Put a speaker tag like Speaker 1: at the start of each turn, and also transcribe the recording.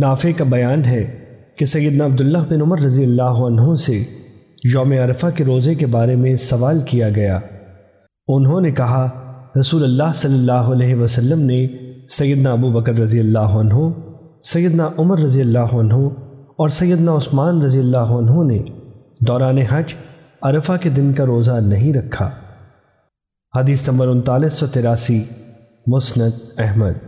Speaker 1: نافع کا بیان ہے کہ سیدنا عبداللہ بن عمر رضی اللہ عنہ سے یوم عرفہ کے روزے کے بارے میں سوال کیا گیا۔ انہوں نے کہا، رسول اللہ صلی اللہ علیہ وسلم نے سیدنا ابو بکر رضی اللہ عنہ، سیدنا عمر رضی اللہ عنہ اور سیدنا عثمان رضی اللہ عنہ نے دوران حج عرفہ کے دن کا روزہ نہیں رکھا۔ حدیث نمبر انتالیس سو تراسی، مسند احمد۔